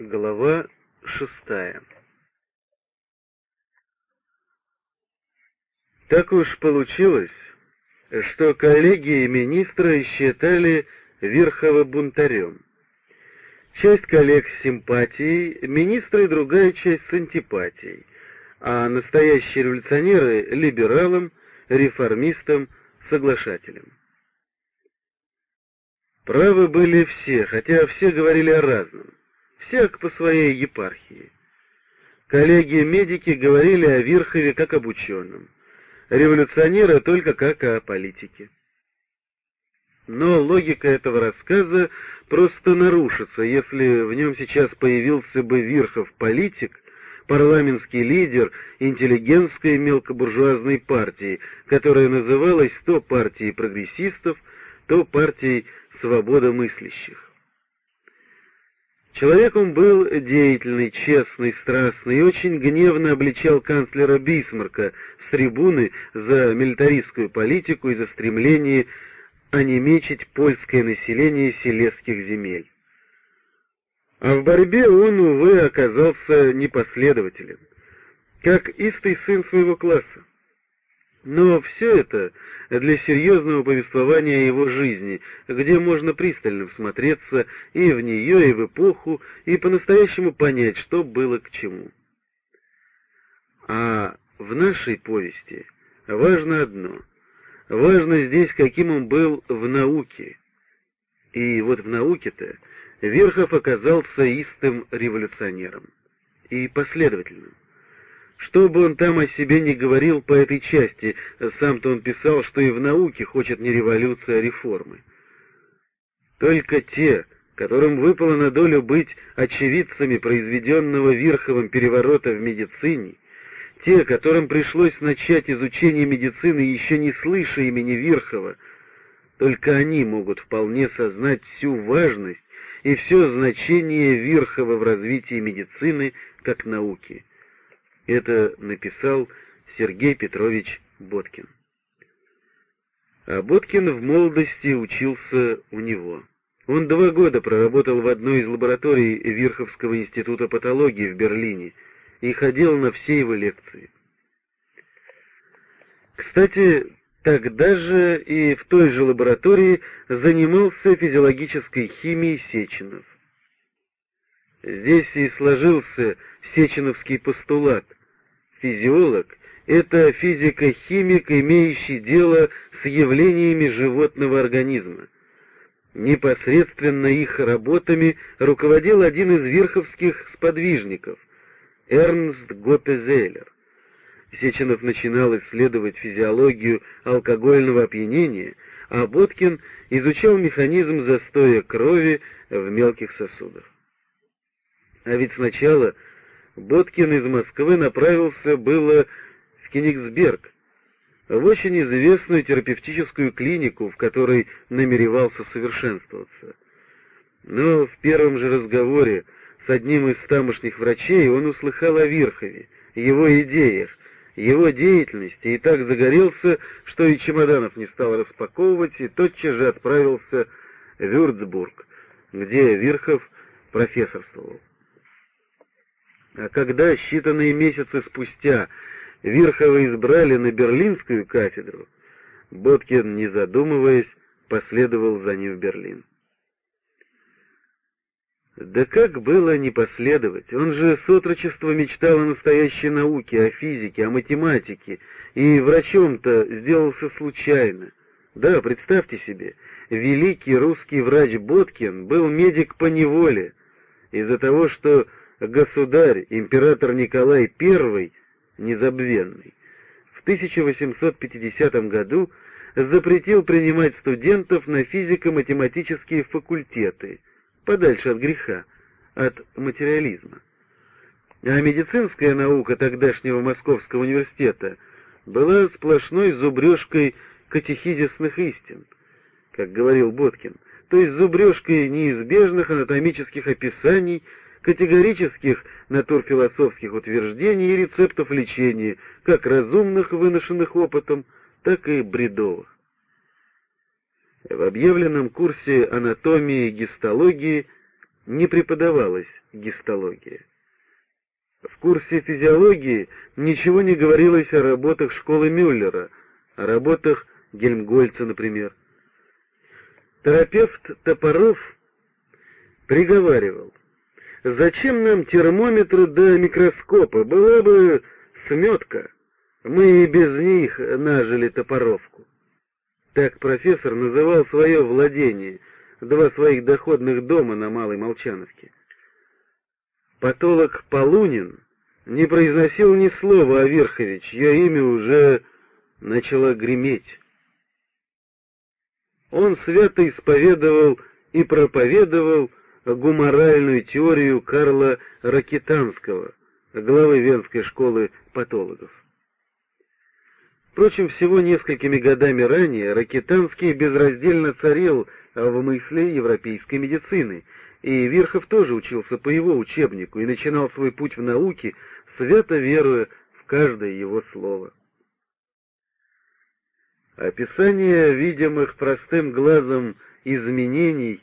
Глава шестая Так уж получилось, что коллеги и министры считали Верхова бунтарем. Часть коллег с симпатией, министры и другая часть с антипатией, а настоящие революционеры — либералам, реформистам, соглашателям. Правы были все, хотя все говорили о разном, всяк по своей епархии. Коллеги-медики говорили о Верхове как об ученом, революционеры только как о политике. Но логика этого рассказа просто нарушится, если в нем сейчас появился бы Верхов политик, парламентский лидер интеллигентской мелкобуржуазной партии, которая называлась то партией прогрессистов, то партией свободомыслящих. Человек он был деятельный, честный, страстный и очень гневно обличал канцлера Бисмарка с трибуны за милитаристскую политику и за стремление онемечить польское население селезских земель. А в борьбе он, увы, оказался непоследователен, как истый сын своего класса. Но все это для серьезного повествования его жизни, где можно пристально всмотреться и в нее, и в эпоху, и по-настоящему понять, что было к чему. А в нашей повести важно одно. Важно здесь, каким он был в науке. И вот в науке-то Верхов оказался истым революционером и последовательным. Что бы он там о себе не говорил по этой части, сам-то он писал, что и в науке хочет не революция, а реформы. Только те, которым выпало на долю быть очевидцами произведенного Верховым переворота в медицине, те, которым пришлось начать изучение медицины, еще не слыша имени Верхова, только они могут вполне сознать всю важность и все значение Верхова в развитии медицины как науки. Это написал Сергей Петрович Боткин. А Боткин в молодости учился у него. Он два года проработал в одной из лабораторий Верховского института патологии в Берлине и ходил на все его лекции. Кстати, тогда же и в той же лаборатории занимался физиологической химией Сеченов. Здесь и сложился сеченовский постулат — Физиолог — это физико-химик, имеющий дело с явлениями животного организма. Непосредственно их работами руководил один из верховских сподвижников — Эрнст Готезелер. Сеченов начинал исследовать физиологию алкогольного опьянения, а Боткин изучал механизм застоя крови в мелких сосудах. А ведь сначала Боткин из Москвы направился было в Кенигсберг, в очень известную терапевтическую клинику, в которой намеревался совершенствоваться. Но в первом же разговоре с одним из тамошних врачей он услыхал о Верхове, его идеях, его деятельности и так загорелся, что и чемоданов не стал распаковывать, и тотчас же отправился в Вюрцбург, где Верхов профессорствовал. А когда считанные месяцы спустя Верхова избрали на берлинскую кафедру, Боткин, не задумываясь, последовал за ним в Берлин. Да как было не последовать? Он же с отрочества мечтал о настоящей науке, о физике, о математике, и врачом-то сделался случайно. Да, представьте себе, великий русский врач Боткин был медик по неволе, из-за того, что государь, император Николай I, незабвенный, в 1850 году запретил принимать студентов на физико-математические факультеты, подальше от греха, от материализма. А медицинская наука тогдашнего Московского университета была сплошной зубрежкой катехизисных истин, как говорил Боткин, то есть зубрежкой неизбежных анатомических описаний категорических натурфилософских утверждений и рецептов лечения, как разумных, выношенных опытом, так и бредовых. В объявленном курсе анатомии и гистологии не преподавалась гистология. В курсе физиологии ничего не говорилось о работах школы Мюллера, о работах Гельмгольца, например. Терапевт Топоров приговаривал, «Зачем нам термометры до микроскопа? Была бы сметка. Мы и без них нажили топоровку». Так профессор называл свое владение, два своих доходных дома на Малой Молчановке. Патолог Полунин не произносил ни слова о Верхове, чье имя уже начало греметь. Он свято исповедовал и проповедовал гуморальную теорию Карла Ракитанского, главы Венской школы патологов. Впрочем, всего несколькими годами ранее Ракитанский безраздельно царил в мысли европейской медицины — и Верхов тоже учился по его учебнику и начинал свой путь в науке, свято веруя в каждое его слово. Описание видимых простым глазом изменений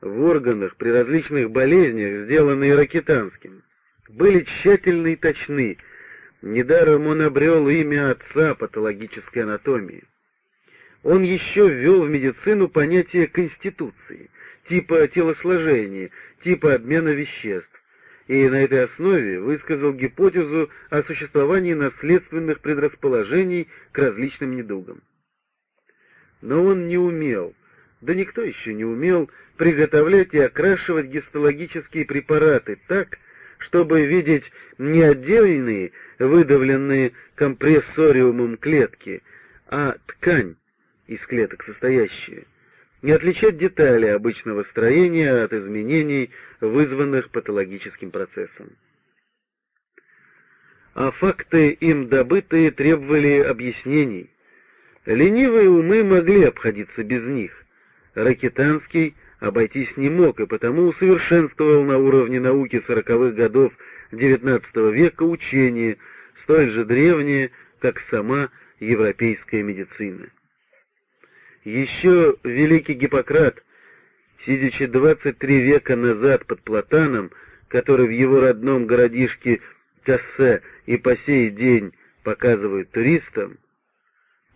в органах при различных болезнях, сделанные Ракитанским, были тщательны и точны. Недаром он обрел имя отца патологической анатомии. Он еще ввел в медицину понятие конституции, типа телосложения, типа обмена веществ, и на этой основе высказал гипотезу о существовании наследственных предрасположений к различным недугам. Но он не умел, да никто еще не умел, приготовлять и окрашивать гистологические препараты так, чтобы видеть не отдельные, выдавленные компрессориумом клетки, а ткань из клеток состоящие, не отличать детали обычного строения от изменений, вызванных патологическим процессом. А факты, им добытые, требовали объяснений. Ленивые умы могли обходиться без них. Ракетанский обойтись не мог, и потому усовершенствовал на уровне науки сороковых годов XIX века учение, столь же древнее, как сама европейская медицина. Еще великий Гиппократ, сидячи 23 века назад под Платаном, который в его родном городишке Кассе и по сей день показывают туристам,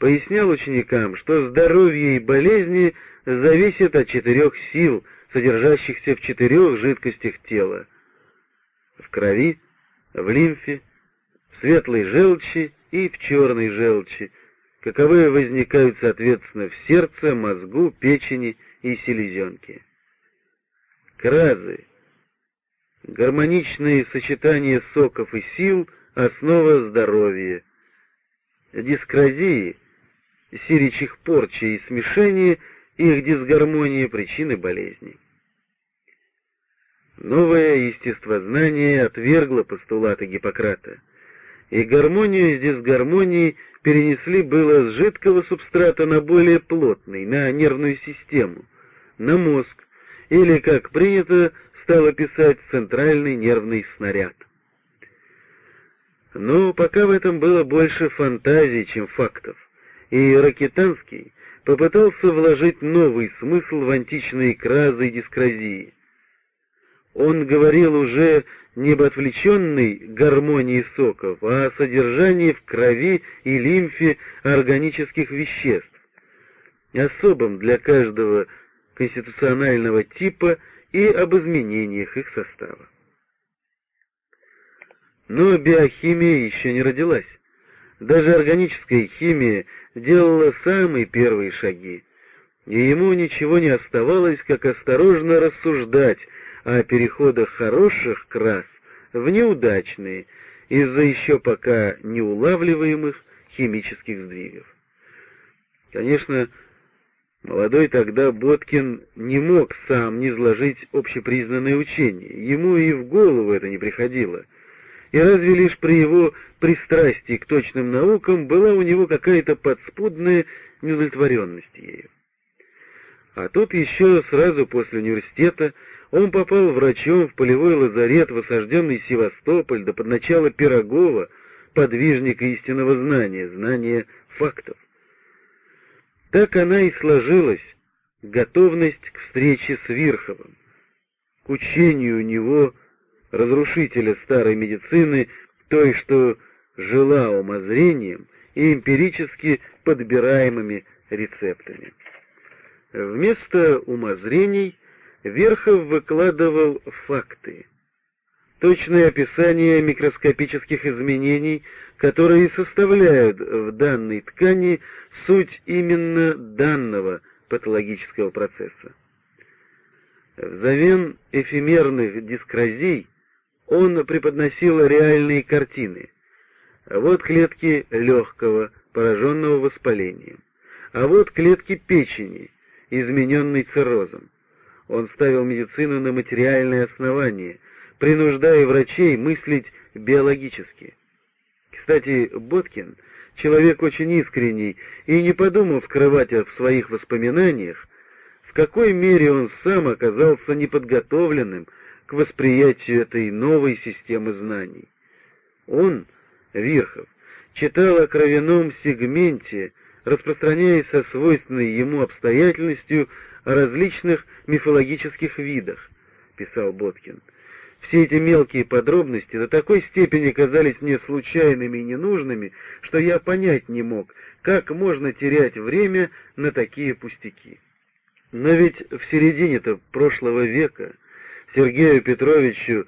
пояснял ученикам, что здоровье и болезни зависят от четырех сил, содержащихся в четырех жидкостях тела — в крови, в лимфе, в светлой желчи и в черной желчи, каковые возникают соответственно в сердце, мозгу, печени и селезенке. Кразы. Гармоничные сочетания соков и сил — основа здоровья. Дискразии, сиричих порчи и смешения, их дисгармония — причины болезней. Новое естествознание отвергло постулаты Гиппократа, и гармонию с дисгармонией — перенесли было с жидкого субстрата на более плотный, на нервную систему, на мозг, или, как принято стало писать, центральный нервный снаряд. Но пока в этом было больше фантазий, чем фактов, и Ракетанский попытался вложить новый смысл в античные кразы и дискразии. Он говорил уже не об отвлеченной гармонии соков, а о содержании в крови и лимфе органических веществ, особом для каждого конституционального типа и об изменениях их состава. Но биохимия еще не родилась. Даже органическая химия делала самые первые шаги, и ему ничего не оставалось, как осторожно рассуждать о переходах хороших крас в неудачные из-за еще пока неулавливаемых химических сдвигов. Конечно, молодой тогда Боткин не мог сам низложить общепризнанное учение, ему и в голову это не приходило, и разве лишь при его пристрастии к точным наукам была у него какая-то подспудная неудовлетворенность ею. А тут еще сразу после университета он попал врачом в полевой лазарет в осажденный Севастополь до под начала Пирогова, подвижника истинного знания, знания фактов. Так она и сложилась, готовность к встрече с Вирховым. к учению у него, разрушителя старой медицины, той, что жила умозрением и эмпирически подбираемыми рецептами. Вместо умозрений Верхов выкладывал факты, точное описание микроскопических изменений, которые составляют в данной ткани суть именно данного патологического процесса. Взамен эфемерных дискразий он преподносил реальные картины. Вот клетки легкого, пораженного воспалением. А вот клетки печени, измененной циррозом. Он ставил медицину на материальное основание, принуждая врачей мыслить биологически. Кстати, Боткин — человек очень искренний и не подумал скрывать в своих воспоминаниях, в какой мере он сам оказался неподготовленным к восприятию этой новой системы знаний. Он, Вирхов, читал о кровяном сегменте, распространяясь со свойственной ему обстоятельностью о различных мифологических видах, писал Боткин. Все эти мелкие подробности до такой степени казались мне случайными и ненужными, что я понять не мог, как можно терять время на такие пустяки. Но ведь в середине-то прошлого века Сергею Петровичу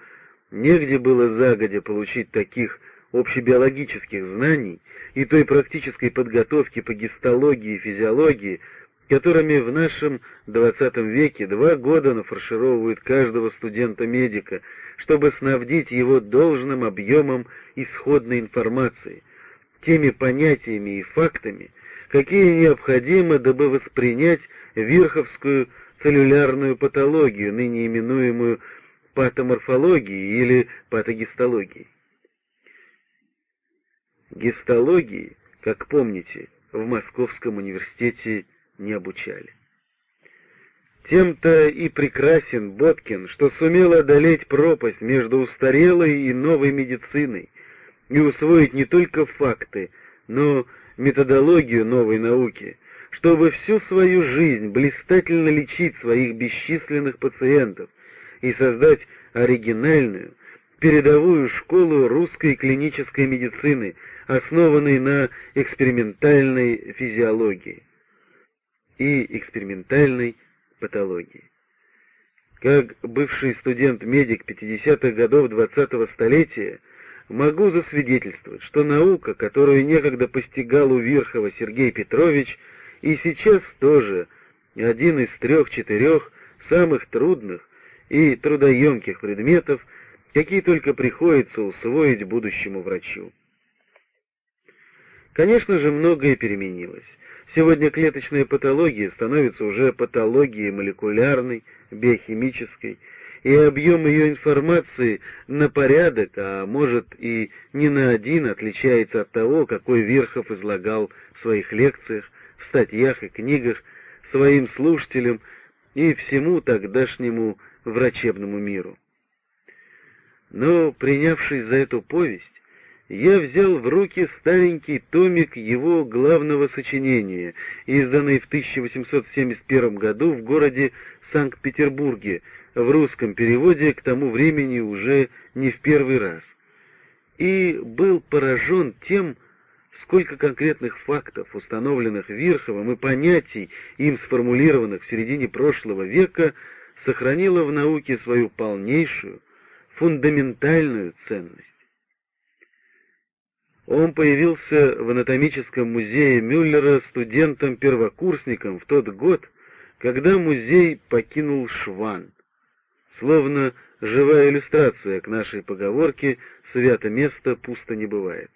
негде было загодя получить таких общебиологических знаний и той практической подготовки по гистологии и физиологии, которыми в нашем XX веке два года нафаршировывают каждого студента-медика, чтобы снабдить его должным объемом исходной информации, теми понятиями и фактами, какие необходимы, дабы воспринять верховскую целлюлярную патологию, ныне именуемую патоморфологией или патогистологией. Гистологии, как помните, в Московском университете не обучали. Тем-то и прекрасен Боткин, что сумел одолеть пропасть между устарелой и новой медициной и усвоить не только факты, но методологию новой науки, чтобы всю свою жизнь блистательно лечить своих бесчисленных пациентов и создать оригинальную, передовую школу русской клинической медицины, основанной на экспериментальной физиологии и экспериментальной патологии. Как бывший студент-медик 50-х годов 20-го столетия, могу засвидетельствовать, что наука, которую некогда постигал у Верхова Сергей Петрович, и сейчас тоже один из трех-четырех самых трудных и трудоемких предметов, какие только приходится усвоить будущему врачу. Конечно же, многое переменилось. Сегодня клеточная патология становится уже патологией молекулярной, биохимической, и объем ее информации на порядок, а может и не на один, отличается от того, какой Верхов излагал в своих лекциях, в статьях и книгах своим слушателям и всему тогдашнему врачебному миру. Но, принявшись за эту повесть, я взял в руки старенький томик его главного сочинения, изданный в 1871 году в городе Санкт-Петербурге, в русском переводе к тому времени уже не в первый раз. И был поражен тем, сколько конкретных фактов, установленных Верховым, и понятий, им сформулированных в середине прошлого века, сохранило в науке свою полнейшую, фундаментальную ценность. Он появился в анатомическом музее Мюллера студентом-первокурсником в тот год, когда музей покинул Шван. Словно живая иллюстрация к нашей поговорке «свято место пусто не бывает».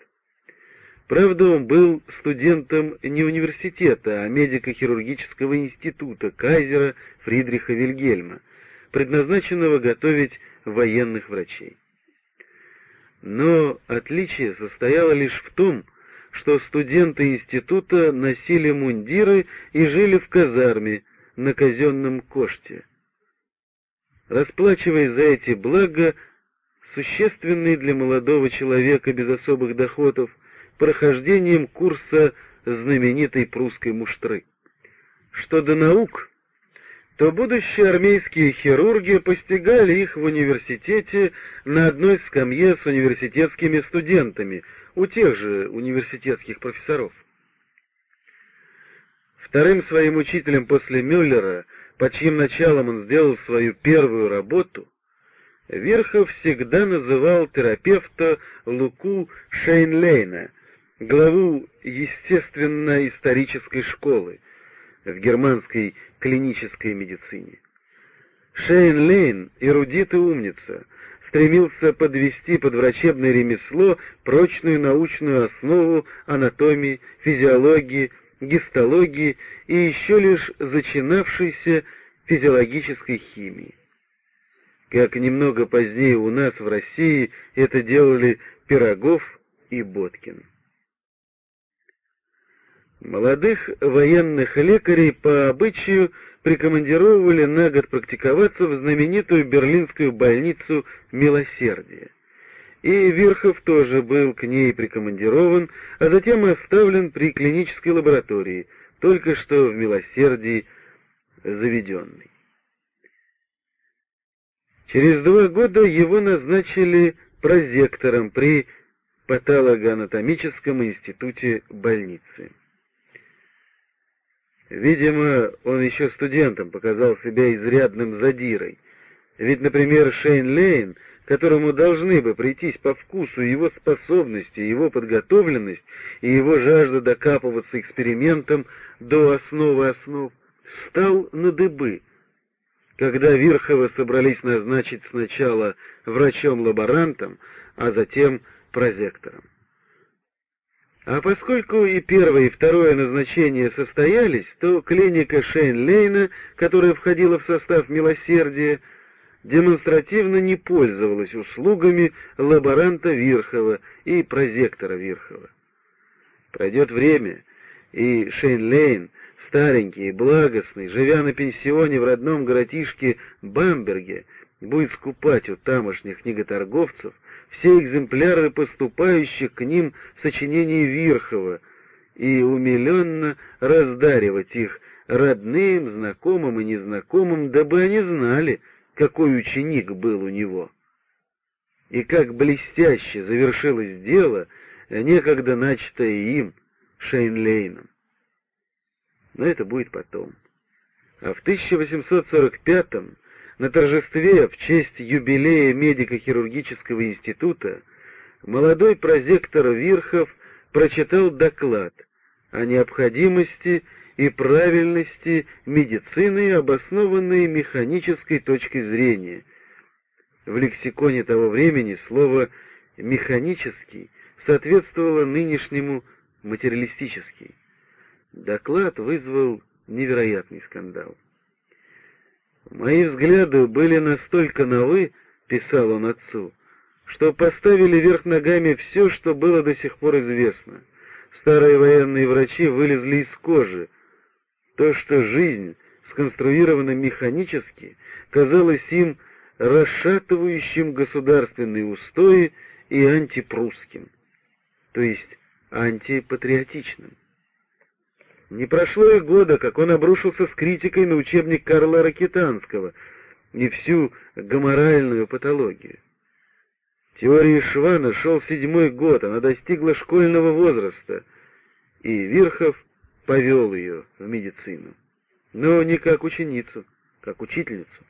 Правда, он был студентом не университета, а медико-хирургического института Кайзера Фридриха Вильгельма, предназначенного готовить военных врачей. Но отличие состояло лишь в том, что студенты института носили мундиры и жили в казарме на казенном коште. Расплачиваясь за эти блага, существенные для молодого человека без особых доходов, прохождением курса знаменитой прусской муштры. Что до наук, то будущие армейские хирурги постигали их в университете на одной скамье с университетскими студентами, у тех же университетских профессоров. Вторым своим учителем после Мюллера, под чьим началом он сделал свою первую работу, Верхов всегда называл терапевта Луку Шейнлейна, главу естественно-исторической школы в германской клинической медицине. Шейн Лейн, эрудит и умница, стремился подвести под врачебное ремесло прочную научную основу анатомии, физиологии, гистологии и еще лишь зачинавшейся физиологической химии. Как немного позднее у нас в России это делали Пирогов и Боткин. Молодых военных лекарей по обычаю прикомандировывали на год практиковаться в знаменитую берлинскую больницу «Милосердие». И Верхов тоже был к ней прикомандирован, а затем оставлен при клинической лаборатории, только что в «Милосердии» заведенный. Через два года его назначили прозектором при патологоанатомическом институте больницы. Видимо, он еще студентом показал себя изрядным задирой. Ведь, например, Шейн Лейн, которому должны бы прийтись по вкусу его способности, его подготовленность и его жажда докапываться экспериментом до основы основ, стал на дыбы. Когда Верхова собрались назначить сначала врачом-лаборантом, а затем прозектором. А поскольку и первое, и второе назначение состоялись, то клиника Шейн-Лейна, которая входила в состав «Милосердия», демонстративно не пользовалась услугами лаборанта Вирхова и прозектора Вирхова. Пройдет время, и Шейн-Лейн, старенький и благостный, живя на пенсионе в родном городишке Бамберге, будет скупать у тамошних книготорговцев все экземпляры поступающих к ним сочинений Вирхова и умиленно раздаривать их родным, знакомым и незнакомым, дабы они знали, какой ученик был у него. И как блестяще завершилось дело, некогда начатое им, Шейнлейном. Но это будет потом. А в 1845-м на торжестве в честь юбилея медико-хирургического института молодой прозектор Вирхов прочитал доклад о необходимости и правильности медицины, обоснованной механической точкой зрения. В лексиконе того времени слово «механический» соответствовало нынешнему «материалистический». Доклад вызвал невероятный скандал. «Мои взгляды были настолько новы, — писал он отцу, — что поставили вверх ногами все, что было до сих пор известно. Старые военные врачи вылезли из кожи. То, что жизнь сконструирована механически, казалось им расшатывающим государственные устои и антипрусским, то есть антипатриотичным. Не прошло и года, как он обрушился с критикой на учебник Карла Ракитанского и всю гоморальную патологию. Теории Швана шел седьмой год, она достигла школьного возраста, и Вирхов повел ее в медицину. Но не как ученицу, как учительницу.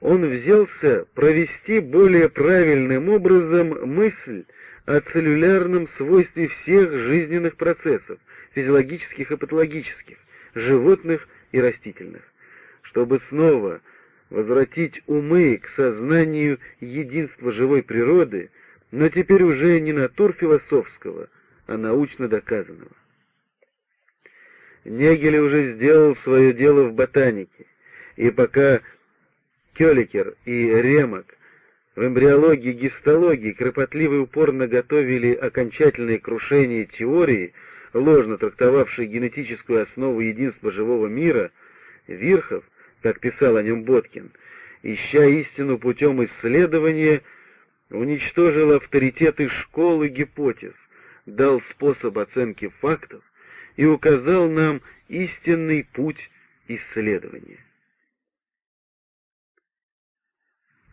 Он взялся провести более правильным образом мысль о целлюлярном свойстве всех жизненных процессов, физиологических и патологических, животных и растительных, чтобы снова возвратить умы к сознанию единства живой природы, но теперь уже не натур философского, а научно доказанного. Негель уже сделал свое дело в ботанике, и пока Кёликер и Ремок в эмбриологии и гистологии кропотливо упорно готовили окончательное крушение теории, ложно трактовавшей генетическую основу единства живого мира, Вирхов, как писал о нем Боткин, ища истину путем исследования, уничтожил авторитеты школы гипотез, дал способ оценки фактов и указал нам истинный путь исследования.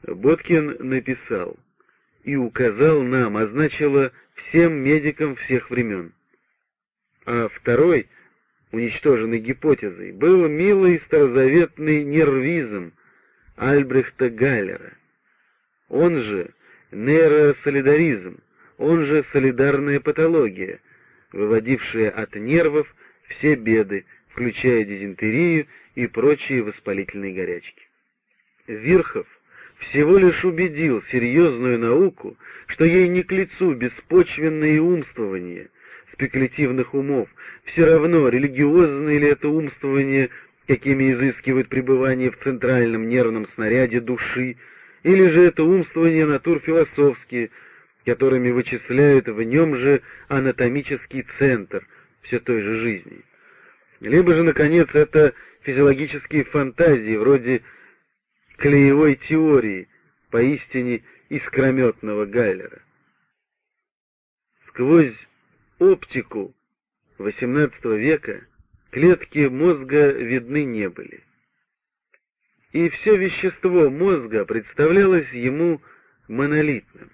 Боткин написал и указал нам, означало всем медикам всех времен. А второй, уничтоженной гипотезой, был милый старозаветный нервизм Альбрехта Галлера. Он же нейросолидаризм, он же солидарная патология, выводившая от нервов все беды, включая дизентерию и прочие воспалительные горячки. Вирхов всего лишь убедил серьезную науку, что ей не к лицу беспочвенные умствования спекулятивных умов, все равно, религиозное ли это умствование, какими изыскивают пребывание в центральном нервном снаряде души, или же это умствование натур философские, которыми вычисляют в нем же анатомический центр все той же жизни. Либо же, наконец, это физиологические фантазии, вроде клеевой теории, поистине искрометного Гайлера. Сквозь оптику XVIII века клетки мозга видны не были. И все вещество мозга представлялось ему монолитным.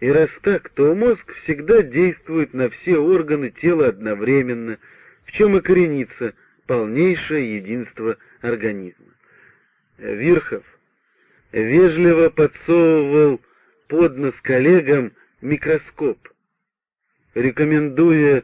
И раз так, то мозг всегда действует на все органы тела одновременно, в чем и коренится полнейшее единство организма. Вирхов вежливо подсовывал под нос коллегам микроскоп, рекомендуя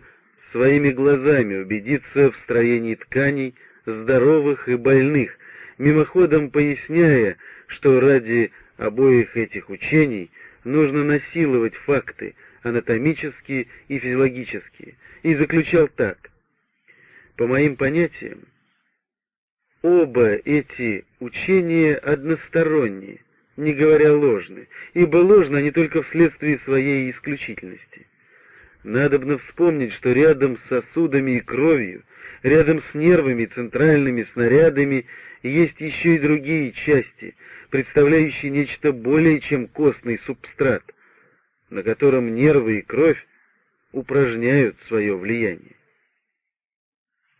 своими глазами убедиться в строении тканей здоровых и больных, мимоходом поясняя, что ради обоих этих учений нужно насиловать факты анатомические и физиологические, и заключал так. По моим понятиям, Оба эти учения односторонние, не говоря ложны, ибо ложны они только вследствие своей исключительности. Надобно вспомнить, что рядом с сосудами и кровью, рядом с нервами центральными снарядами есть еще и другие части, представляющие нечто более чем костный субстрат, на котором нервы и кровь упражняют свое влияние.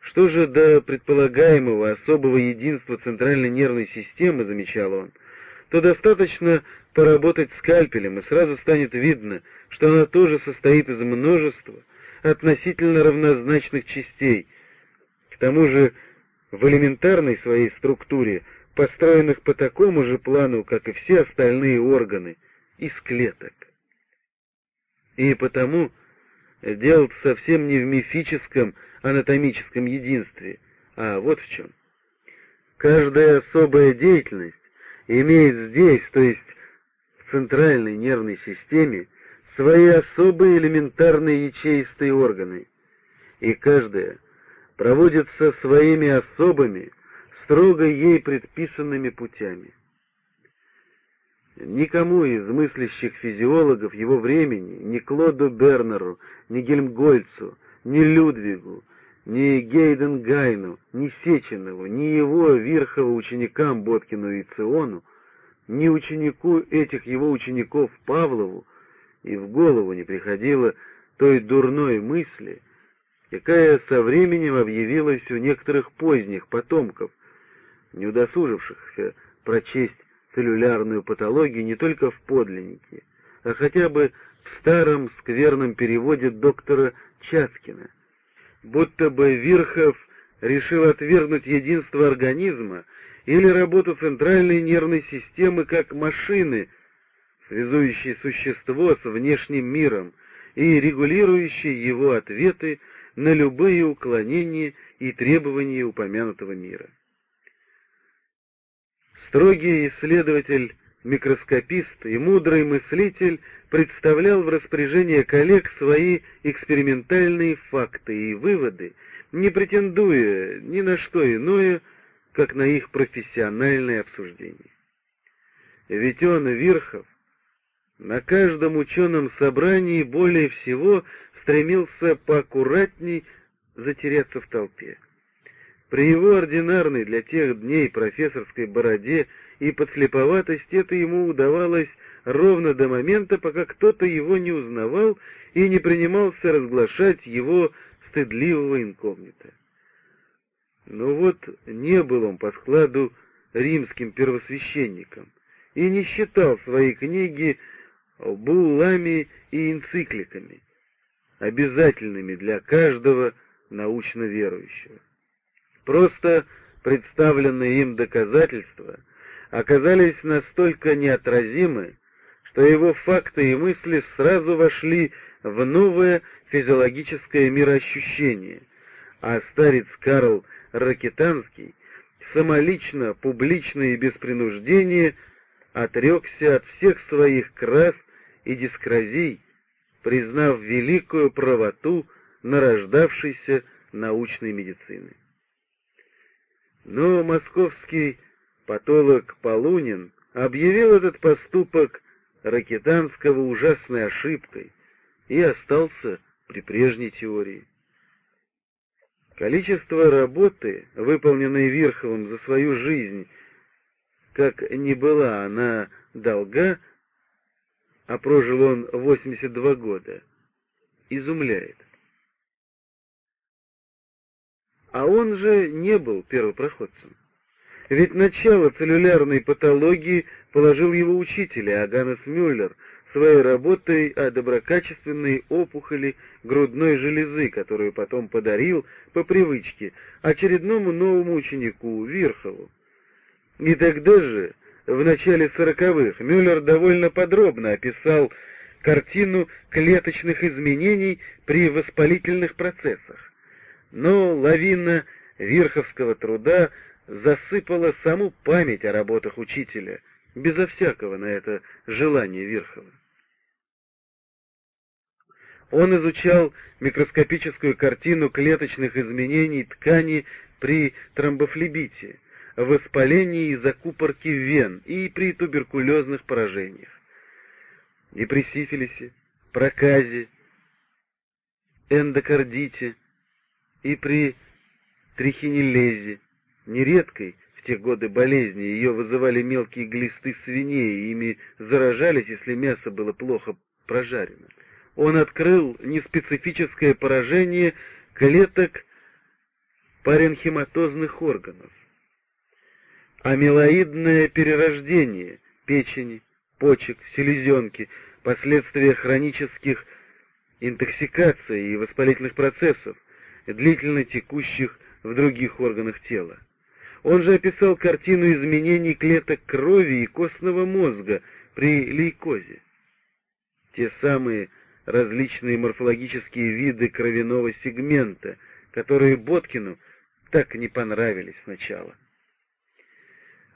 Что же до предполагаемого особого единства центральной нервной системы, замечал он, то достаточно поработать скальпелем, и сразу станет видно, что она тоже состоит из множества относительно равнозначных частей, к тому же в элементарной своей структуре, построенных по такому же плану, как и все остальные органы, из клеток. И потому дело совсем не в мифическом, анатомическом единстве, а вот в чем. Каждая особая деятельность имеет здесь, то есть в центральной нервной системе, свои особые элементарные ячеистые органы, и каждая проводится своими особыми, строго ей предписанными путями. Никому из мыслящих физиологов его времени, ни Клоду Бернеру, ни Гельмгольцу, ни Людвигу, ни Гейденгайну, ни Сеченову, ни его Верхову ученикам Боткину и Циону, ни ученику этих его учеников Павлову и в голову не приходило той дурной мысли, какая со временем объявилась у некоторых поздних потомков, не удосужившихся прочесть целлюлярную патологию не только в подлиннике, а хотя бы в старом скверном переводе доктора Часкина — будто бы Вирхов решил отвергнуть единство организма или работу центральной нервной системы как машины, связующей существо с внешним миром и регулирующей его ответы на любые уклонения и требования упомянутого мира. Строгий исследователь микроскопист и мудрый мыслитель представлял в распоряжение коллег свои экспериментальные факты и выводы, не претендуя ни на что иное, как на их профессиональное обсуждение. Ведь он, Вирхов, на каждом ученом собрании более всего стремился поаккуратней затеряться в толпе. При его ординарной для тех дней профессорской бороде и подслеповатость это ему удавалось ровно до момента, пока кто-то его не узнавал и не принимался разглашать его стыдливого инкогнито. Но вот не был он по складу римским первосвященником и не считал свои книги буллами и энцикликами, обязательными для каждого научно верующего. Просто представленные им доказательства оказались настолько неотразимы, что его факты и мысли сразу вошли в новое физиологическое мироощущение, а старец Карл Ракетанский самолично, публично и без принуждения отрекся от всех своих крас и дискразий, признав великую правоту нарождавшейся научной медицины. Но московский патолог Полунин объявил этот поступок Ракетанского ужасной ошибкой и остался при прежней теории. Количество работы, выполненной Верховым за свою жизнь, как ни была она долга, а прожил он 82 года, изумляет. А он же не был первопроходцем. Ведь начало целлюлярной патологии положил его учитель Аганес Мюллер своей работой о доброкачественной опухоли грудной железы, которую потом подарил по привычке очередному новому ученику Вирхову. И тогда же, в начале сороковых, Мюллер довольно подробно описал картину клеточных изменений при воспалительных процессах. Но лавина Вирховского труда засыпала саму память о работах учителя, безо всякого на это желания Вирхова. Он изучал микроскопическую картину клеточных изменений ткани при тромбофлебите, воспалении и закупорке вен и при туберкулезных поражениях. И при сифилисе, проказе, эндокардите и при трихинеллезе, нередкой в те годы болезни, ее вызывали мелкие глисты свиней, и ими заражались, если мясо было плохо прожарено. Он открыл неспецифическое поражение клеток паренхематозных органов, амилоидное перерождение печени, почек, селезенки, последствия хронических интоксикаций и воспалительных процессов, длительно текущих в других органах тела. Он же описал картину изменений клеток крови и костного мозга при лейкозе. Те самые различные морфологические виды кровяного сегмента, которые Боткину так не понравились сначала.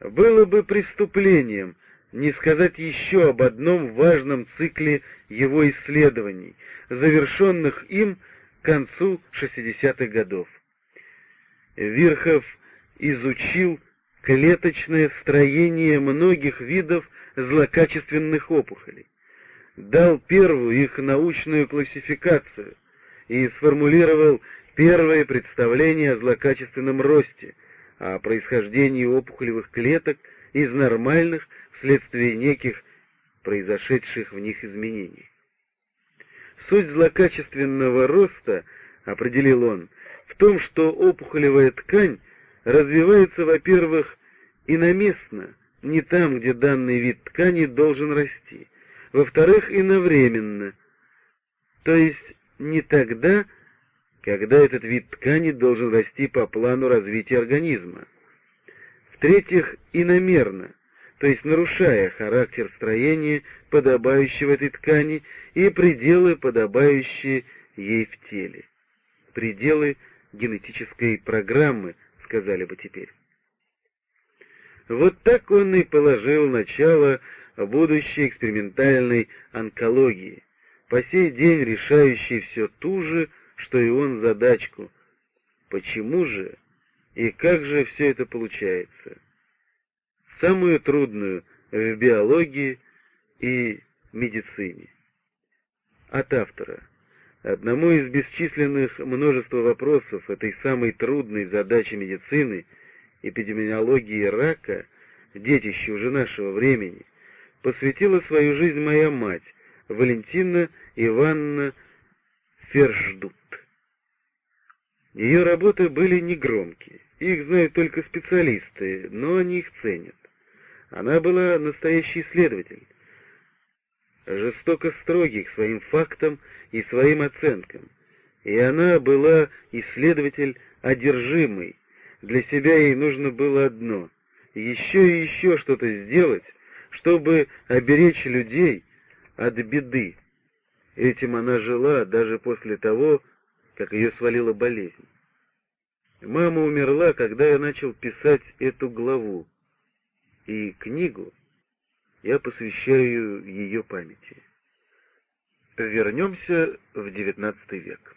Было бы преступлением не сказать еще об одном важном цикле его исследований, завершенных им к концу 60-х годов. Верхов изучил клеточное строение многих видов злокачественных опухолей дал первую их научную классификацию и сформулировал первое представление о злокачественном росте, о происхождении опухолевых клеток из нормальных вследствие неких произошедших в них изменений. Суть злокачественного роста, определил он, в том, что опухолевая ткань развивается, во-первых, иноместно, не там, где данный вид ткани должен расти, во-вторых, иновременно, то есть не тогда, когда этот вид ткани должен расти по плану развития организма. В-третьих, иномерно, то есть нарушая характер строения, подобающего этой ткани, и пределы, подобающие ей в теле. Пределы генетической программы, сказали бы теперь. Вот так он и положил начало будущей экспериментальной онкологии, по сей день решающей все ту же, что и он задачку. Почему же и как же все это получается? Самую трудную в биологии и медицине. От автора. Одному из бесчисленных множества вопросов этой самой трудной задачи медицины, эпидемиологии рака, детище уже нашего времени, посвятила свою жизнь моя мать, Валентина Ивановна Ферждут. Ее работы были негромкие, Их знают только специалисты, но они их ценят. Она была настоящий исследователь, жестоко строгий к своим фактам и своим оценкам. И она была исследователь одержимый. Для себя ей нужно было одно — еще и еще что-то сделать, чтобы оберечь людей от беды. Этим она жила даже после того, как ее свалила болезнь. Мама умерла, когда я начал писать эту главу, и книгу я посвящаю ее памяти. Вернемся в XIX век.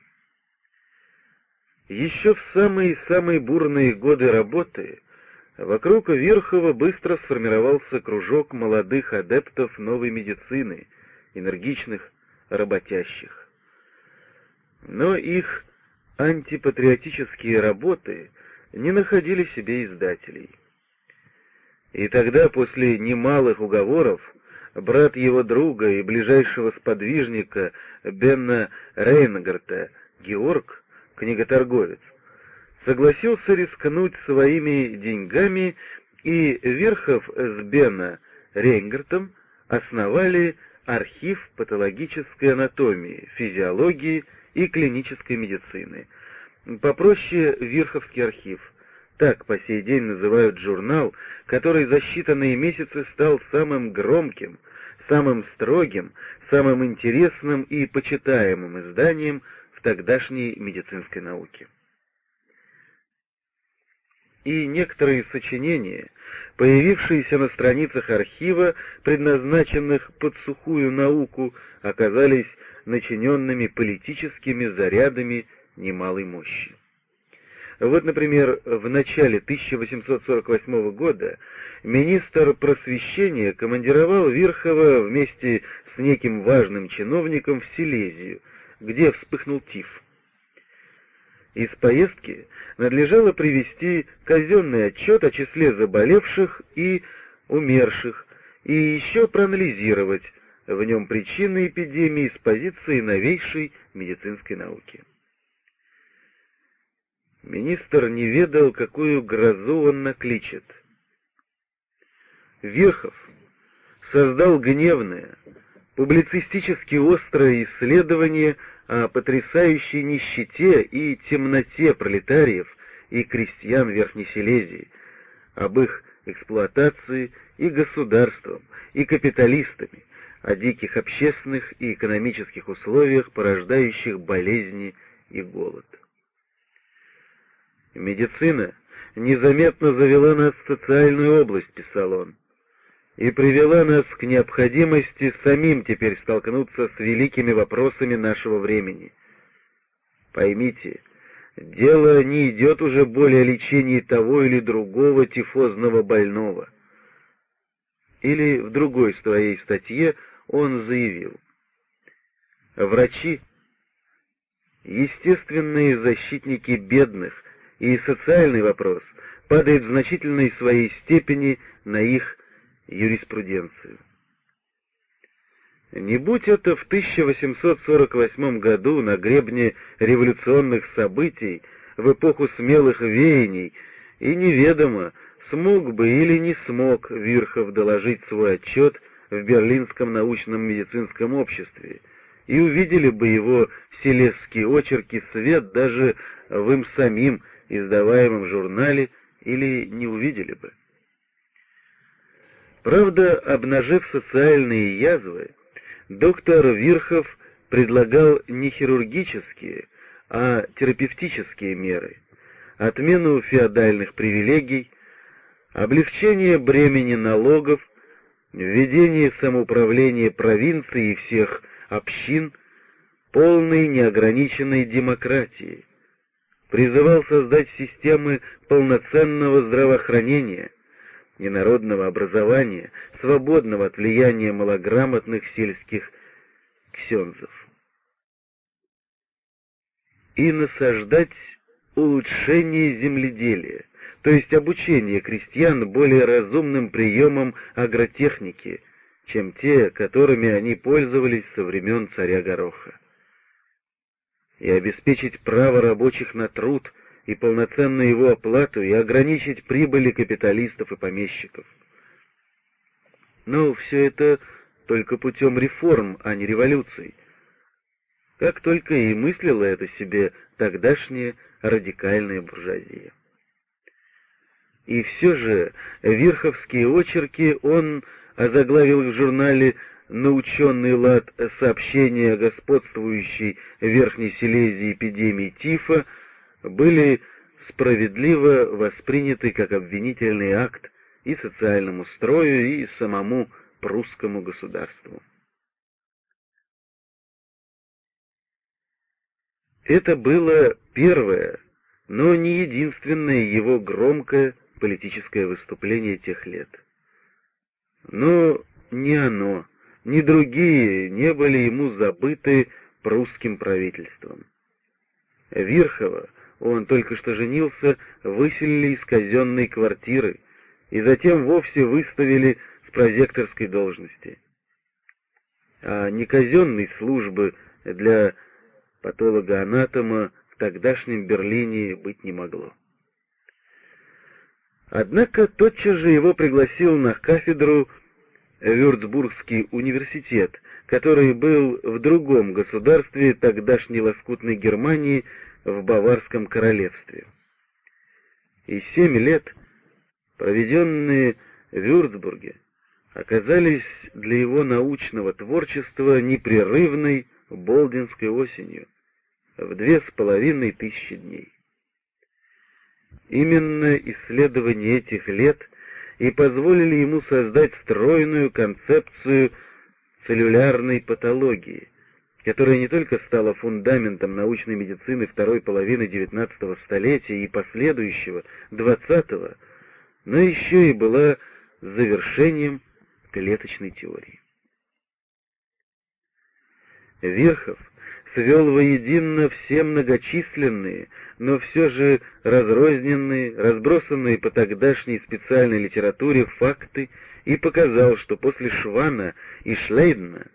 Еще в самые-самые бурные годы работы вокруг Верхова быстро сформировался кружок молодых адептов новой медицины, энергичных, работящих. Но их антипатриотические работы не находили себе издателей. И тогда, после немалых уговоров, брат его друга и ближайшего сподвижника Бенна Рейнгарта, Георг, книготорговец, согласился рискнуть своими деньгами, и Верхов с Бенна Рейнгартом основали архив патологической анатомии, физиологии и клинической медицины. Попроще Верховский архив. Так по сей день называют журнал, который за считанные месяцы стал самым громким, самым строгим, самым интересным и почитаемым изданием в тогдашней медицинской науке. И некоторые сочинения, появившиеся на страницах архива, предназначенных под сухую науку, оказались начиненными политическими зарядами немалой мощи. Вот, например, в начале 1848 года министр просвещения командировал Верхова вместе с неким важным чиновником в Силезию, где вспыхнул тиф. Из поездки надлежало привести казенный отчет о числе заболевших и умерших, и еще проанализировать в нем причины эпидемии с позиции новейшей медицинской науки. Министр не ведал, какую грозу он накличет. Верхов создал гневное, публицистически острое исследование о потрясающей нищете и темноте пролетариев и крестьян Верхней Силезии, об их эксплуатации и государством, и капиталистами, о диких общественных и экономических условиях, порождающих болезни и голод. Медицина незаметно завела нас в социальную область, писал он, и привела нас к необходимости самим теперь столкнуться с великими вопросами нашего времени. Поймите, дело не идет уже более о лечении того или другого тифозного больного. Или в другой своей статье он заявил, «Врачи — естественные защитники бедных, и социальный вопрос падает в значительной своей степени на их юриспруденцию. Не будь это в 1848 году на гребне революционных событий, в эпоху смелых веяний, и неведомо, смог бы или не смог Вирхов доложить свой отчет в Берлинском научном медицинском обществе, и увидели бы его селезские очерки свет даже в им самим издаваемом журнале или не увидели бы. Правда, обнажив социальные язвы, доктор Вирхов предлагал не хирургические, а терапевтические меры, отмену феодальных привилегий, облегчение бремени налогов, введение самоуправления провинций и всех общин, полной неограниченной демократии, призывал создать системы полноценного здравоохранения, ненародного образования, свободного от влияния малограмотных сельских ксензов. И насаждать улучшение земледелия, то есть обучение крестьян более разумным приемам агротехники, чем те, которыми они пользовались со времен царя Гороха и обеспечить право рабочих на труд и полноценную его оплату, и ограничить прибыли капиталистов и помещиков. Но все это только путем реформ, а не революций. Как только и мыслила это себе тогдашняя радикальная буржуазия. И все же верховские очерки он озаглавил в журнале на ученый лад сообщения о господствующей в Верхней Силезии эпидемии тифа были справедливо восприняты как обвинительный акт и социальному строю, и самому прусскому государству. Это было первое, но не единственное его громкое политическое выступление тех лет. Но ни оно, ни другие не были ему забыты прусским правительством. Вирхова, он только что женился, выселили из казенной квартиры и затем вовсе выставили с прозекторской должности. А неказенной службы для патолога-анатома в тогдашнем Берлине быть не могло. Однако тотчас же его пригласил на кафедру Вюрцбургский университет, который был в другом государстве тогдашней лоскутной Германии в Баварском королевстве. И семь лет, проведенные в Вюрцбурге, оказались для его научного творчества непрерывной болдинской осенью в две с половиной тысячи дней. Именно исследования этих лет и позволили ему создать стройную концепцию целлюлярной патологии, которая не только стала фундаментом научной медицины второй половины XIX столетия и последующего XX, но еще и была завершением клеточной теории. Верхов свел воедино все многочисленные, но все же разрозненные, разбросанные по тогдашней специальной литературе факты и показал, что после Швана и Шлейдена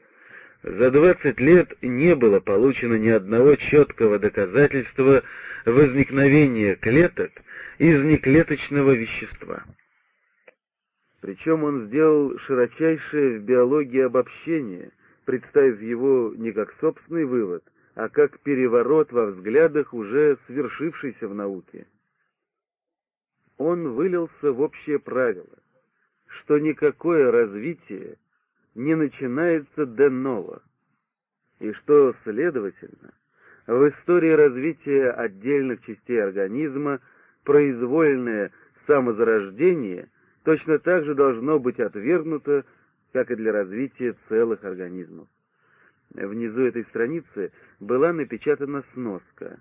за 20 лет не было получено ни одного четкого доказательства возникновения клеток из неклеточного вещества. Причем он сделал широчайшее в биологии обобщение — представив его не как собственный вывод, а как переворот во взглядах, уже свершившийся в науке. Он вылился в общее правило, что никакое развитие не начинается де ново, и что, следовательно, в истории развития отдельных частей организма произвольное самозарождение точно так же должно быть отвергнуто, как и для развития целых организмов. Внизу этой страницы была напечатана сноска.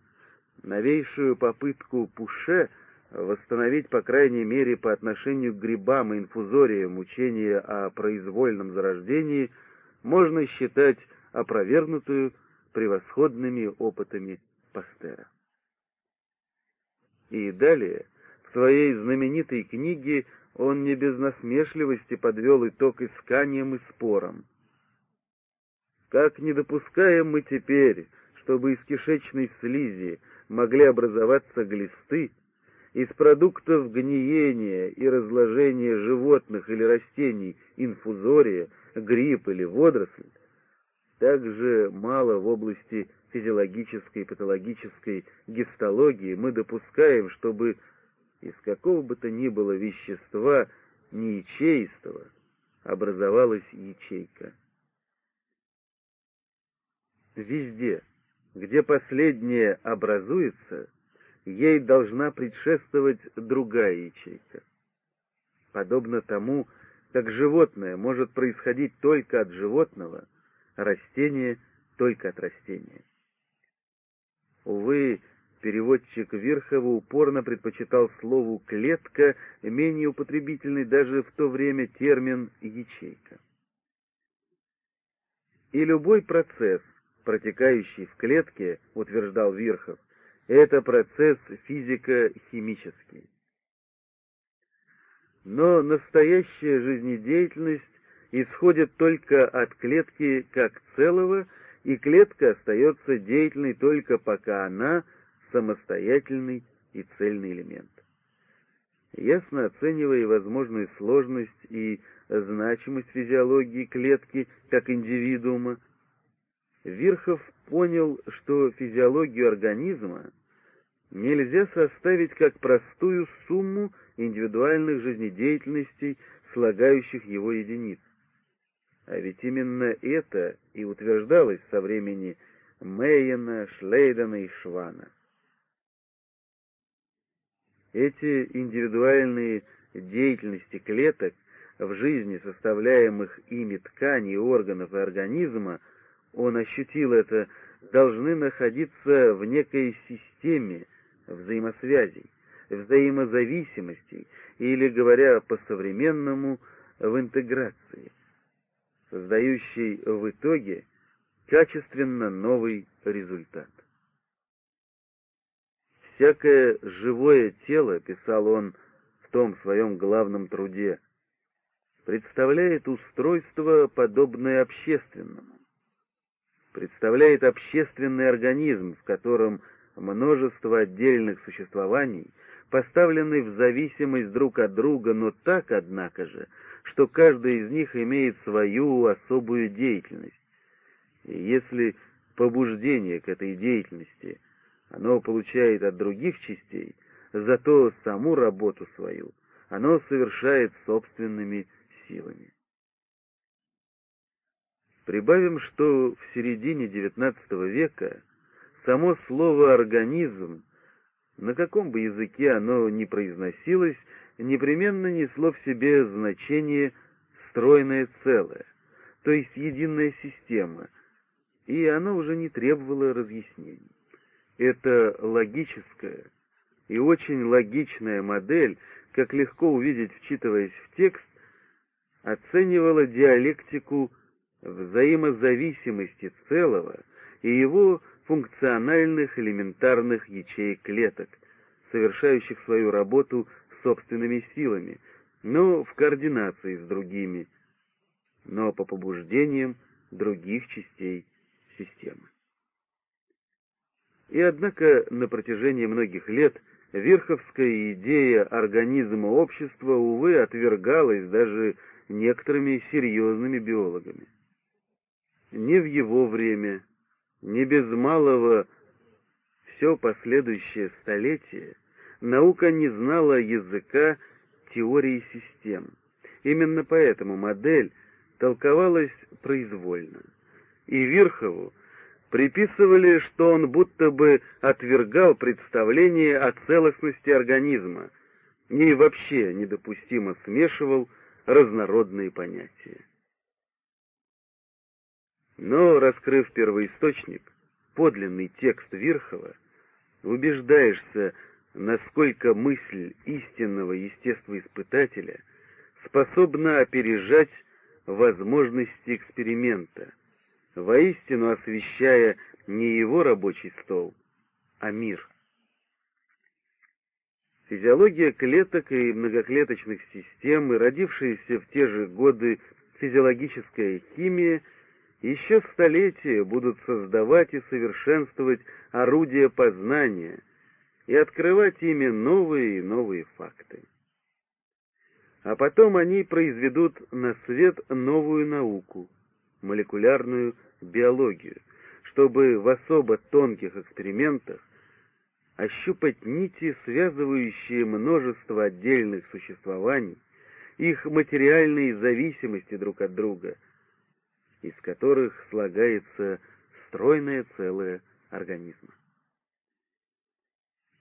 Новейшую попытку Пуше восстановить, по крайней мере, по отношению к грибам и инфузориям учение о произвольном зарождении можно считать опровергнутую превосходными опытами Пастера. И далее, в своей знаменитой книге он не без насмешливости подвел итог исканиям и спорам. Как не допускаем мы теперь, чтобы из кишечной слизи могли образоваться глисты, из продуктов гниения и разложения животных или растений инфузория, гриб или водоросль, также мало в области физиологической и патологической гистологии мы допускаем, чтобы из какого бы то ни было вещества, не ячеистого, образовалась ячейка. Везде, где последняя образуется, ей должна предшествовать другая ячейка. Подобно тому, как животное может происходить только от животного, растение только от растения. Увы, Переводчик Верхова упорно предпочитал слову «клетка», менее употребительный даже в то время термин «ячейка». И любой процесс, протекающий в клетке, утверждал Верхов, это процесс физико-химический. Но настоящая жизнедеятельность исходит только от клетки как целого, и клетка остается деятельной только пока она – самостоятельный и цельный элемент. Ясно оценивая возможную сложность и значимость физиологии клетки как индивидуума, Вирхов понял, что физиологию организма нельзя составить как простую сумму индивидуальных жизнедеятельностей, слагающих его единиц. А ведь именно это и утверждалось со времени Мейена, Шлейдена и Швана. Эти индивидуальные деятельности клеток в жизни составляемых ими тканей, органов и организма, он ощутил это, должны находиться в некой системе взаимосвязей, взаимозависимостей, или, говоря по-современному, в интеграции, создающей в итоге качественно новый результат. «Всякое живое тело», — писал он в том своем главном труде, представляет устройство, подобное общественному. Представляет общественный организм, в котором множество отдельных существований поставлены в зависимость друг от друга, но так, однако же, что каждый из них имеет свою особую деятельность. И если побуждение к этой деятельности оно получает от других частей, зато саму работу свою оно совершает собственными силами. Прибавим, что в середине XIX века само слово «организм», на каком бы языке оно ни произносилось, непременно несло в себе значение «стройное целое», то есть единая система, и оно уже не требовало разъяснений. Это логическая и очень логичная модель, как легко увидеть, вчитываясь в текст, оценивала диалектику взаимозависимости целого и его функциональных элементарных ячеек клеток, совершающих свою работу собственными силами, но в координации с другими, но по побуждениям других частей системы. И однако на протяжении многих лет верховская идея организма общества, увы, отвергалась даже некоторыми серьезными биологами. Не в его время, не без малого все последующее столетие наука не знала языка теории систем. Именно поэтому модель толковалась произвольно. И Вирхову приписывали, что он будто бы отвергал представление о целостности организма и вообще недопустимо смешивал разнородные понятия. Но, раскрыв первоисточник, подлинный текст Вирхова, убеждаешься, насколько мысль истинного естествоиспытателя способна опережать возможности эксперимента, воистину освещая не его рабочий стол, а мир. Физиология клеток и многоклеточных систем и родившаяся в те же годы физиологическая химия еще столетия будут создавать и совершенствовать орудия познания и открывать ими новые и новые факты. А потом они произведут на свет новую науку, молекулярную биологию, чтобы в особо тонких экспериментах ощупать нити, связывающие множество отдельных существований, их материальные зависимости друг от друга, из которых слагается стройное целое организма.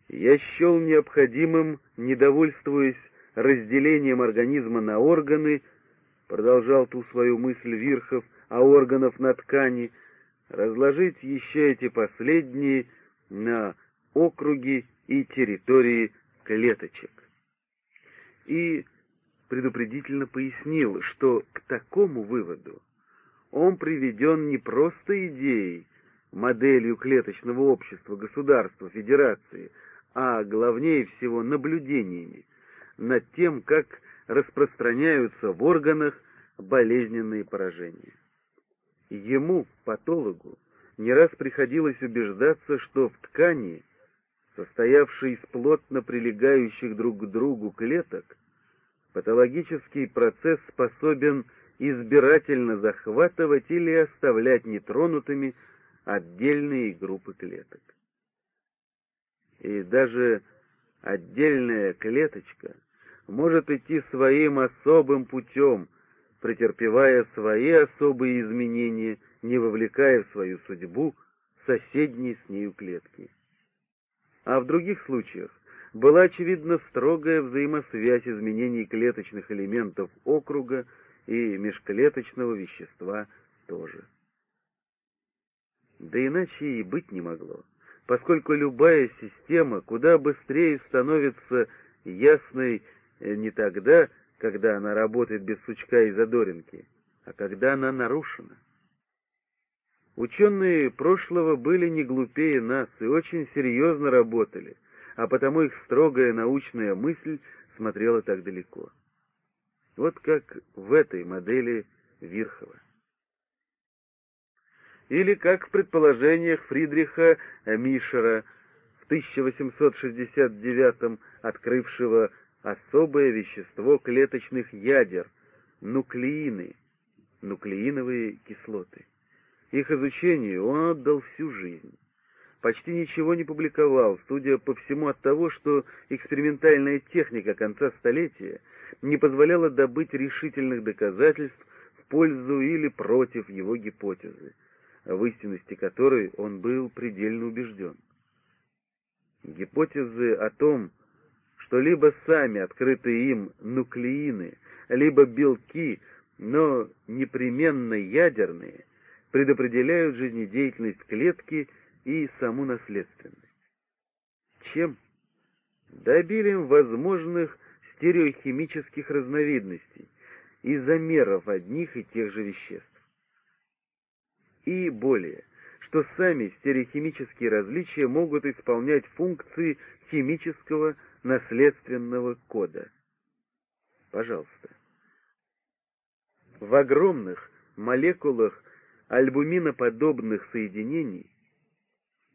Я счел необходимым, недовольствуясь разделением организма на органы, продолжал ту свою мысль Вирхов, а органов на ткани, разложить еще эти последние на округи и территории клеточек. И предупредительно пояснил, что к такому выводу он приведен не просто идеей, моделью клеточного общества, государства, федерации, а главнее всего наблюдениями над тем, как распространяются в органах болезненные поражения. Ему, патологу, не раз приходилось убеждаться, что в ткани состоявший из плотно прилегающих друг к другу клеток, патологический процесс способен избирательно захватывать или оставлять нетронутыми отдельные группы клеток. И даже отдельная клеточка может идти своим особым путем, претерпевая свои особые изменения, не вовлекая в свою судьбу соседние с нею клетки. А в других случаях была очевидна строгая взаимосвязь изменений клеточных элементов округа и межклеточного вещества тоже. Да иначе и быть не могло, поскольку любая система куда быстрее становится ясной не тогда, когда она работает без сучка и задоринки, а когда она нарушена. Ученые прошлого были не глупее нас и очень серьезно работали, а потому их строгая научная мысль смотрела так далеко. Вот как в этой модели Вирхова. Или как в предположениях Фридриха Мишера в 1869 открывшего особое вещество клеточных ядер — нуклеины, нуклеиновые кислоты. Их изучению он отдал всю жизнь. Почти ничего не публиковал, судя по всему от того, что экспериментальная техника конца столетия не позволяла добыть решительных доказательств в пользу или против его гипотезы, в истинности которой он был предельно убежден. Гипотезы о том, что либо сами открытые им нуклеины, либо белки, но непременно ядерные, предопределяют жизнедеятельность клетки и саму наследственность. Чем? Да обилием возможных стереохимических разновидностей и замеров одних и тех же веществ. И более, что сами стереохимические различия могут исполнять функции химического наследственного кода. Пожалуйста. В огромных молекулах альбуминоподобных соединений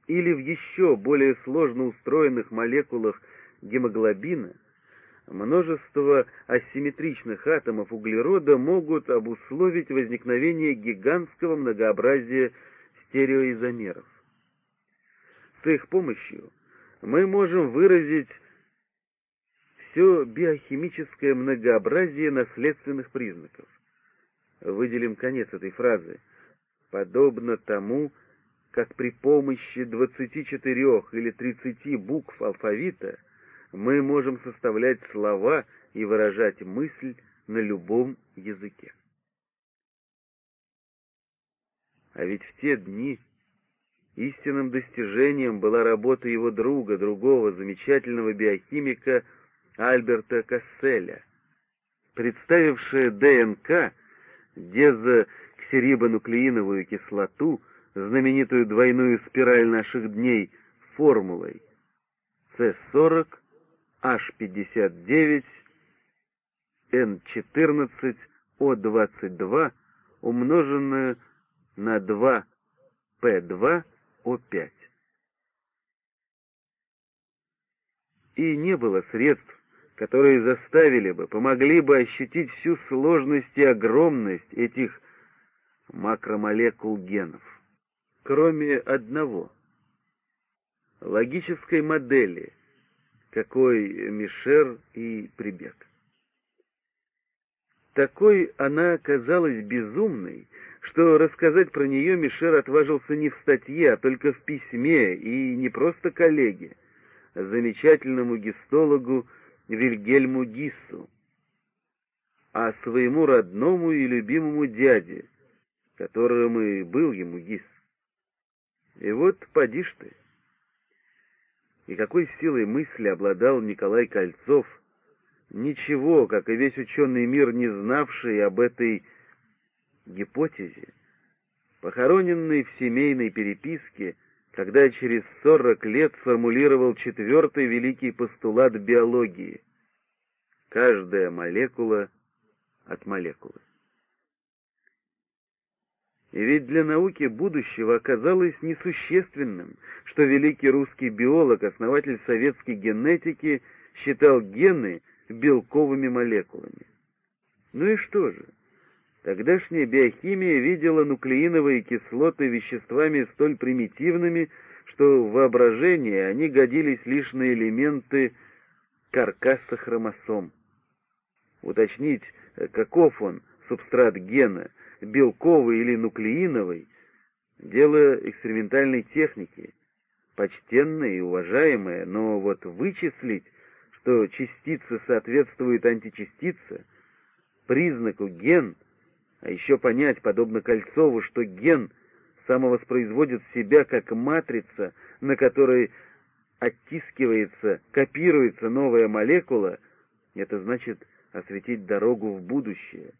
или в еще более сложно устроенных молекулах гемоглобина множество асимметричных атомов углерода могут обусловить возникновение гигантского многообразия стереоизомеров. С их помощью мы можем выразить все биохимическое многообразие наследственных признаков. Выделим конец этой фразы. Подобно тому, как при помощи 24 или 30 букв алфавита мы можем составлять слова и выражать мысль на любом языке. А ведь в те дни истинным достижением была работа его друга, другого замечательного биохимика Альберта Касселя, представившая ДНК, дезоксирибонуклеиновую кислоту, знаменитую двойную спираль наших дней, формулой С40, H59, N14, O22, умноженную на 2P2O5. И не было средств, которые заставили бы, помогли бы ощутить всю сложность и огромность этих макромолекул генов. Кроме одного — логической модели, какой Мишер и прибег. Такой она оказалась безумной, что рассказать про нее Мишер отважился не в статье, а только в письме, и не просто коллеге, а замечательному гистологу Вильгельму Гиссу, а своему родному и любимому дяде, которым и был ему Гисс. И вот поди ж ты. И какой силой мысли обладал Николай Кольцов, ничего, как и весь ученый мир, не знавший об этой гипотезе, похороненной в семейной переписке, когда через сорок лет сформулировал четвертый великий постулат биологии. Каждая молекула от молекулы. И ведь для науки будущего оказалось несущественным, что великий русский биолог, основатель советской генетики, считал гены белковыми молекулами. Ну и что же? Тогдашняя биохимия видела нуклеиновые кислоты веществами столь примитивными, что в воображении они годились лишь на элементы каркаса хромосом. Уточнить, каков он, субстрат гена, белковый или нуклеиновый, дело экспериментальной техники, почтенное и уважаемое, но вот вычислить, что частица соответствует античастице, признаку ген — а еще понять, подобно Кольцову, что ген самовоспроизводит себя как матрица, на которой оттискивается, копируется новая молекула, это значит осветить дорогу в будущее,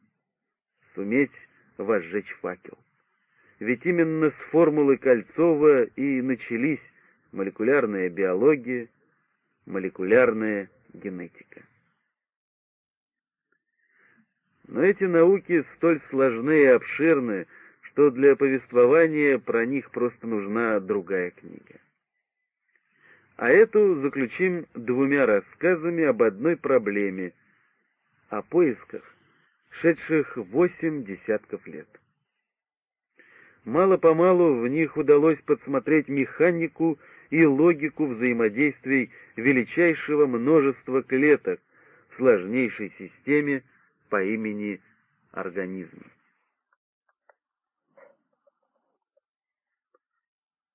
суметь возжечь факел. Ведь именно с формулы Кольцова и начались молекулярная биология, молекулярная генетика. Но эти науки столь сложны и обширны, что для повествования про них просто нужна другая книга. А эту заключим двумя рассказами об одной проблеме — о поисках, шедших восемь десятков лет. Мало-помалу в них удалось подсмотреть механику и логику взаимодействий величайшего множества клеток в сложнейшей системе по имени организм.